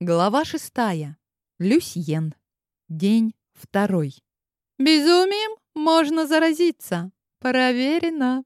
Глава шестая. Люсьен. День второй. Безумием можно заразиться. Проверено.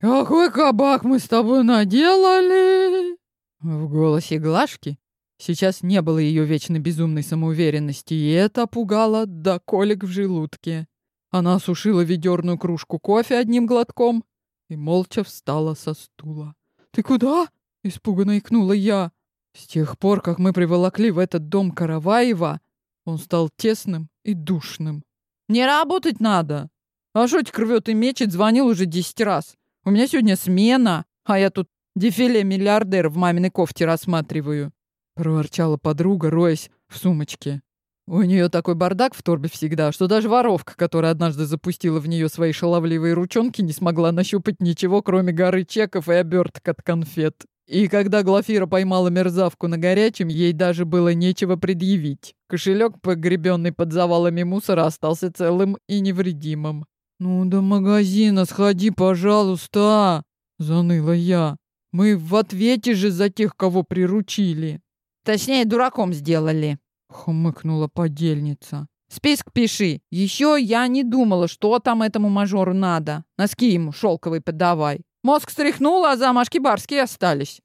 «Какой кабак мы с тобой наделали?» В голосе Глашки сейчас не было ее вечной безумной самоуверенности, и это пугало до колик в желудке. Она осушила ведерную кружку кофе одним глотком и молча встала со стула. «Ты куда?» — испуганно икнула я. С тех пор, как мы приволокли в этот дом Караваева, он стал тесным и душным. «Не работать надо!» А шотик рвет и мечет, звонил уже десять раз. У меня сегодня смена, а я тут дефиле миллиардер в маминой кофте рассматриваю. Проворчала подруга, роясь в сумочке. У нее такой бардак в торбе всегда, что даже воровка, которая однажды запустила в нее свои шаловливые ручонки, не смогла нащупать ничего, кроме горы чеков и оберток от конфет. И когда Глафира поймала мерзавку на горячем, ей даже было нечего предъявить. Кошелек, погребенный под завалами мусора, остался целым и невредимым. «Ну, до магазина сходи, пожалуйста!» — заныла я. «Мы в ответе же за тех, кого приручили!» «Точнее, дураком сделали!» — хмыкнула подельница. «Список пиши. Еще я не думала, что там этому мажору надо. Носки ему шелковые подавай. Мозг стряхнула, а замашки барские остались.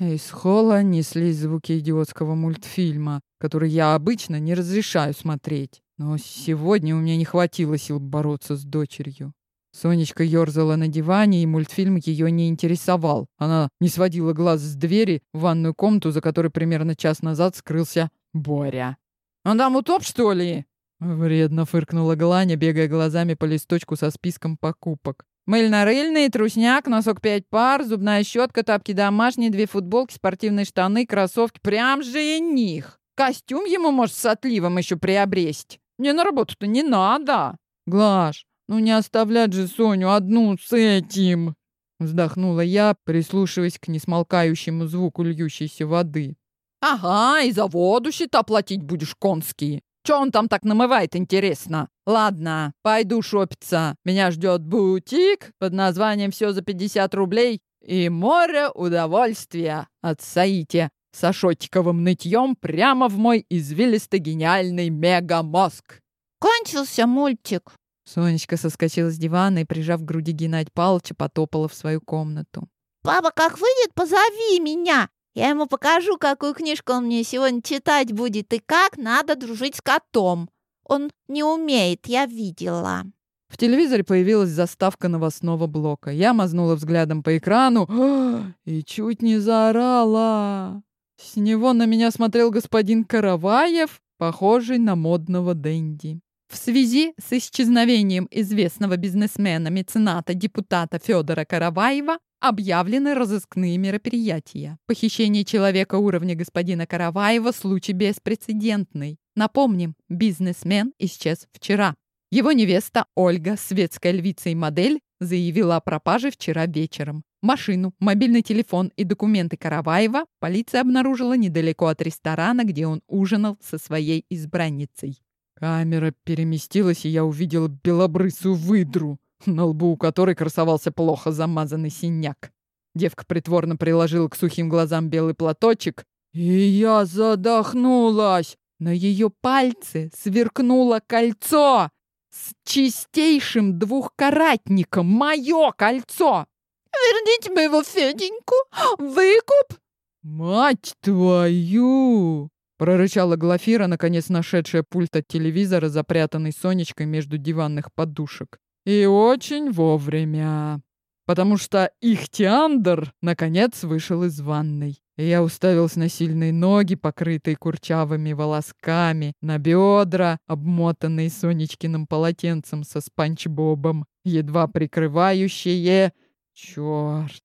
Из холла неслись звуки идиотского мультфильма, который я обычно не разрешаю смотреть. Но сегодня у меня не хватило сил бороться с дочерью. Сонечка ерзала на диване, и мультфильм ее не интересовал. Она не сводила глаз с двери в ванную комнату, за которой примерно час назад скрылся Боря. «Он там утоп, что ли?» Вредно фыркнула Гланя, бегая глазами по листочку со списком покупок. Мыльно-рыльный, трусняк, носок пять пар, зубная щетка, тапки домашние, две футболки, спортивные штаны, кроссовки. Прям жених! Костюм ему, может, с отливом еще приобресть. Мне на работу-то не надо. Глаш, ну не оставлять же Соню одну с этим. Вздохнула я, прислушиваясь к несмолкающему звуку льющейся воды. «Ага, и за воду счета платить будешь конские. Че он там так намывает, интересно? Ладно, пойду шопиться. Меня ждет бутик под названием «Все за 50 рублей» и море удовольствия от Саити с ашотиковым нытьем прямо в мой извилисто-гениальный мегамозг. Кончился мультик. Сонечка соскочила с дивана и, прижав к груди Геннадь Палыча, потопала в свою комнату. «Папа, как выйдет, позови меня. Я ему покажу, какую книжку он мне сегодня читать будет и как надо дружить с котом. Он не умеет, я видела. В телевизоре появилась заставка новостного блока. Я мазнула взглядом по экрану и чуть не заорала. С него на меня смотрел господин Караваев, похожий на модного денди. В связи с исчезновением известного бизнесмена, мецената, депутата Федора Караваева объявлены разыскные мероприятия. Похищение человека уровня господина Караваева – случай беспрецедентный. Напомним, бизнесмен исчез вчера. Его невеста Ольга, светская львица и модель, заявила о пропаже вчера вечером. Машину, мобильный телефон и документы Караваева полиция обнаружила недалеко от ресторана, где он ужинал со своей избранницей. Камера переместилась, и я увидела белобрысую выдру, на лбу у которой красовался плохо замазанный синяк. Девка притворно приложила к сухим глазам белый платочек, и я задохнулась. На ее пальце сверкнуло кольцо с чистейшим двухкаратником. Мое кольцо! «Верните моего Феденьку! Выкуп!» «Мать твою!» — прорычала Глафира, наконец нашедшая пульт от телевизора, запрятанный Сонечкой между диванных подушек. И очень вовремя. Потому что их Тиандр наконец вышел из ванной. И я уставился на сильные ноги, покрытые курчавыми волосками, на бедра, обмотанные Сонечкиным полотенцем со спанч-бобом, едва прикрывающие... Черт!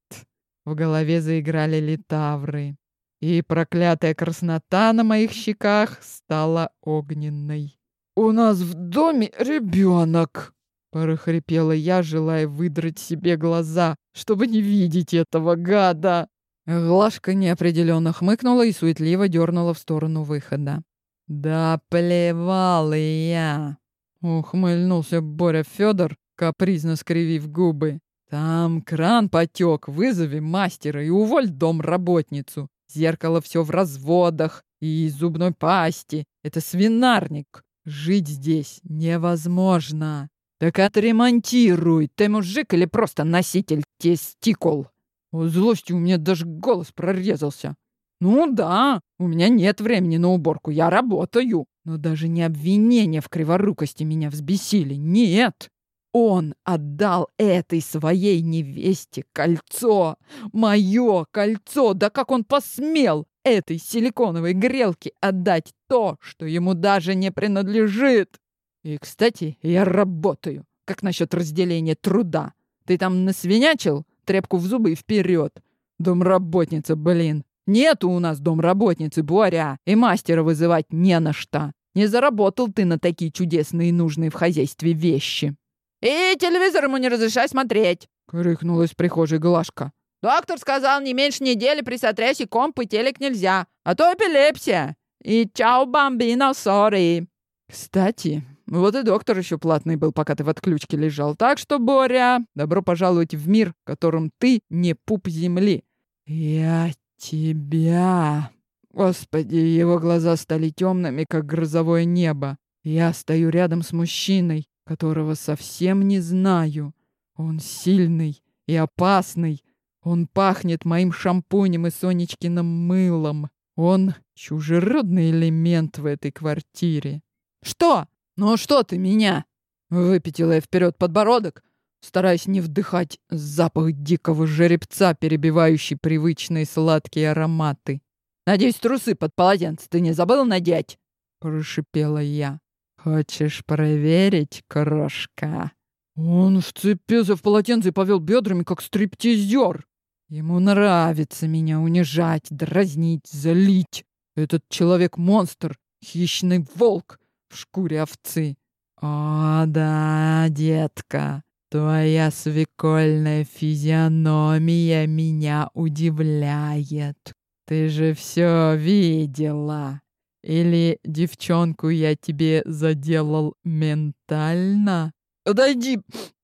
В голове заиграли литавры. И проклятая краснота на моих щеках стала огненной. «У нас в доме ребенок!» Прохрипела я, желая выдрать себе глаза, чтобы не видеть этого гада. Глашка неопределенно хмыкнула и суетливо дернула в сторону выхода. «Да плевал я!» — ухмыльнулся Боря Федор, капризно скривив губы. «Там кран потек, вызови мастера и уволь домработницу. Зеркало все в разводах, и из зубной пасти. Это свинарник. Жить здесь невозможно. Так отремонтируй. Ты мужик или просто носитель тестикул? От злости у меня даже голос прорезался. Ну да, у меня нет времени на уборку, я работаю. Но даже не обвинения в криворукости меня взбесили. Нет. Он отдал этой своей невесте кольцо. Мое кольцо. Да как он посмел этой силиконовой грелке отдать то, что ему даже не принадлежит? И, кстати, я работаю. Как насчет разделения труда? Ты там насвинячил? Трепку в зубы и вперед. Домработница, блин. Нету у нас домработницы, Боря, и мастера вызывать не на что. Не заработал ты на такие чудесные и нужные в хозяйстве вещи. «И телевизор ему не разрешай смотреть!» — крикнула из прихожей Глашка. «Доктор сказал, не меньше недели при сотрясе комп и телек нельзя, а то эпилепсия. И чао, бомбино, сори!» «Кстати, вот и доктор еще платный был, пока ты в отключке лежал. Так что, Боря, добро пожаловать в мир, в котором ты не пуп земли. Я тебя... Господи, его глаза стали темными, как грозовое небо. Я стою рядом с мужчиной, которого совсем не знаю. Он сильный и опасный. Он пахнет моим шампунем и Сонечкиным мылом. Он чужеродный элемент в этой квартире. «Что? Ну что ты меня?» Выпятила я вперед подбородок, стараясь не вдыхать запах дикого жеребца, перебивающий привычные сладкие ароматы. «Надеюсь, трусы под полотенце ты не забыла надеть?» — прошипела я. «Хочешь проверить, крошка?» Он вцепился в полотенце и повел бедрами, как стриптизер. Ему нравится меня унижать, дразнить, залить. Этот человек-монстр, хищный волк в шкуре овцы. О, да, детка, твоя свекольная физиономия меня удивляет. Ты же все видела. Или девчонку я тебе заделал ментально? Отойди,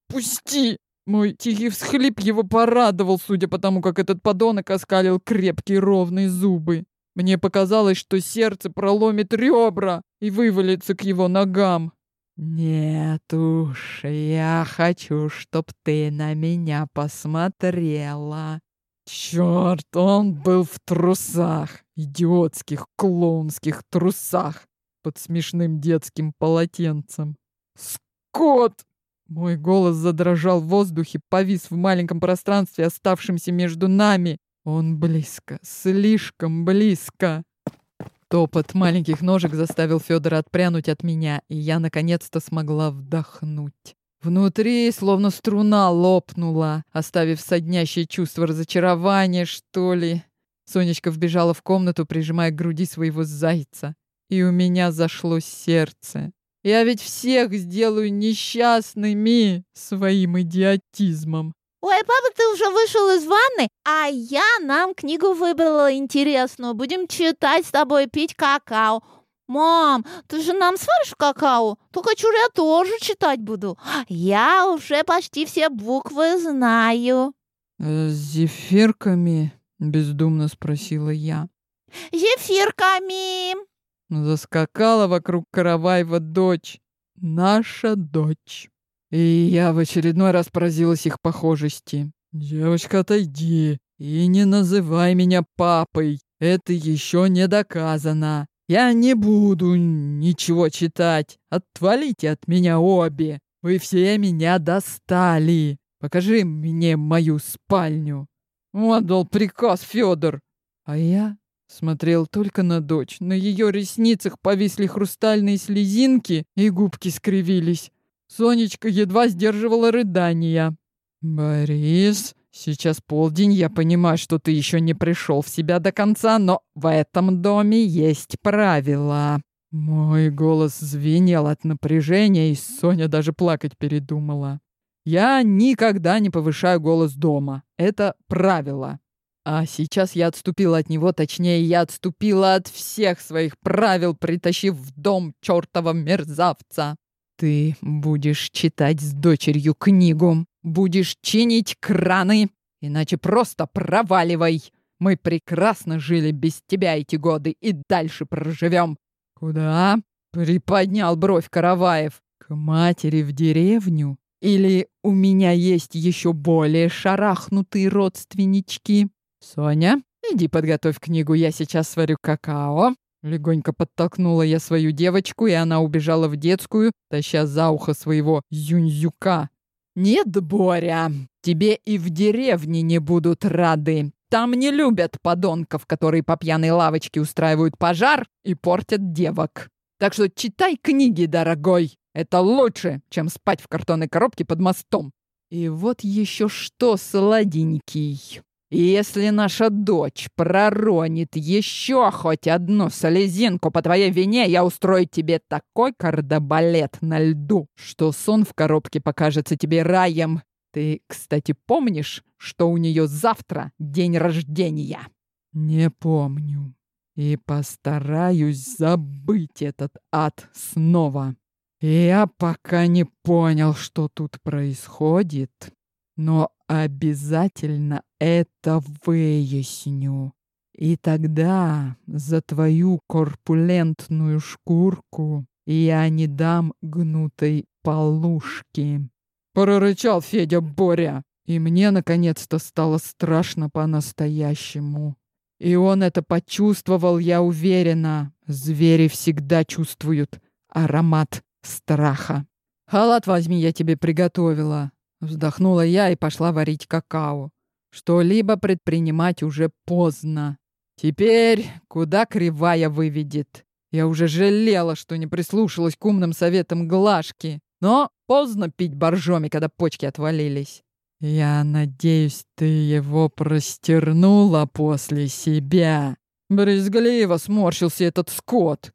пусти! Мой тихий всхлип его порадовал, судя по тому, как этот подонок оскалил крепкие ровные зубы. Мне показалось, что сердце проломит ребра и вывалится к его ногам. «Нет уж, я хочу, чтоб ты на меня посмотрела». Черт, он был в трусах, идиотских клоунских трусах под смешным детским полотенцем. «Скот!» Мой голос задрожал в воздухе, повис в маленьком пространстве, оставшемся между нами. Он близко, слишком близко. Топот маленьких ножек заставил Федора отпрянуть от меня, и я наконец-то смогла вдохнуть. Внутри словно струна лопнула, оставив соднящее чувство разочарования, что ли. Сонечка вбежала в комнату, прижимая к груди своего зайца. И у меня зашло сердце. Я ведь всех сделаю несчастными своим идиотизмом. Ой, папа, ты уже вышел из ванны, а я нам книгу выбрала интересную. Будем читать с тобой, пить какао. Мам, ты же нам сваришь какао? Только чур я тоже читать буду. Я уже почти все буквы знаю. Э, «С зефирками?» — бездумно спросила я. «Зефирками!» Заскакала вокруг Караваева дочь. Наша дочь. И я в очередной раз поразилась их похожести. «Девочка, отойди и не называй меня папой. Это еще не доказано. Я не буду ничего читать. Отвалите от меня обе. Вы все меня достали. Покажи мне мою спальню». Отдал приказ Федор. А я Смотрел только на дочь. На ее ресницах повисли хрустальные слезинки, и губки скривились. Сонечка едва сдерживала рыдания. «Борис, сейчас полдень, я понимаю, что ты еще не пришел в себя до конца, но в этом доме есть правила». Мой голос звенел от напряжения, и Соня даже плакать передумала. «Я никогда не повышаю голос дома. Это правило. А сейчас я отступила от него, точнее, я отступила от всех своих правил, притащив в дом чертова мерзавца. Ты будешь читать с дочерью книгу, будешь чинить краны, иначе просто проваливай. Мы прекрасно жили без тебя эти годы и дальше проживем. Куда? Приподнял бровь Караваев. К матери в деревню? Или у меня есть еще более шарахнутые родственнички? Соня, иди подготовь книгу, я сейчас сварю какао. Легонько подтолкнула я свою девочку, и она убежала в детскую, таща за ухо своего зюнзюка. «Нет, Боря, тебе и в деревне не будут рады. Там не любят подонков, которые по пьяной лавочке устраивают пожар и портят девок. Так что читай книги, дорогой. Это лучше, чем спать в картонной коробке под мостом. И вот еще что, сладенький. Если наша дочь проронит еще хоть одну слезинку по твоей вине, я устрою тебе такой кардебалет на льду, что сон в коробке покажется тебе раем. Ты, кстати, помнишь, что у нее завтра день рождения? Не помню. И постараюсь забыть этот ад снова. Я пока не понял, что тут происходит, но обязательно это выясню. И тогда за твою корпулентную шкурку я не дам гнутой полушки. Прорычал Федя Боря, и мне наконец-то стало страшно по-настоящему. И он это почувствовал, я уверена. Звери всегда чувствуют аромат страха. «Халат возьми, я тебе приготовила», Вздохнула я и пошла варить какао. Что-либо предпринимать уже поздно. Теперь куда кривая выведет. Я уже жалела, что не прислушалась к умным советам Глашки. Но поздно пить боржоми, когда почки отвалились. Я надеюсь, ты его простернула после себя. Брезгливо сморщился этот скот.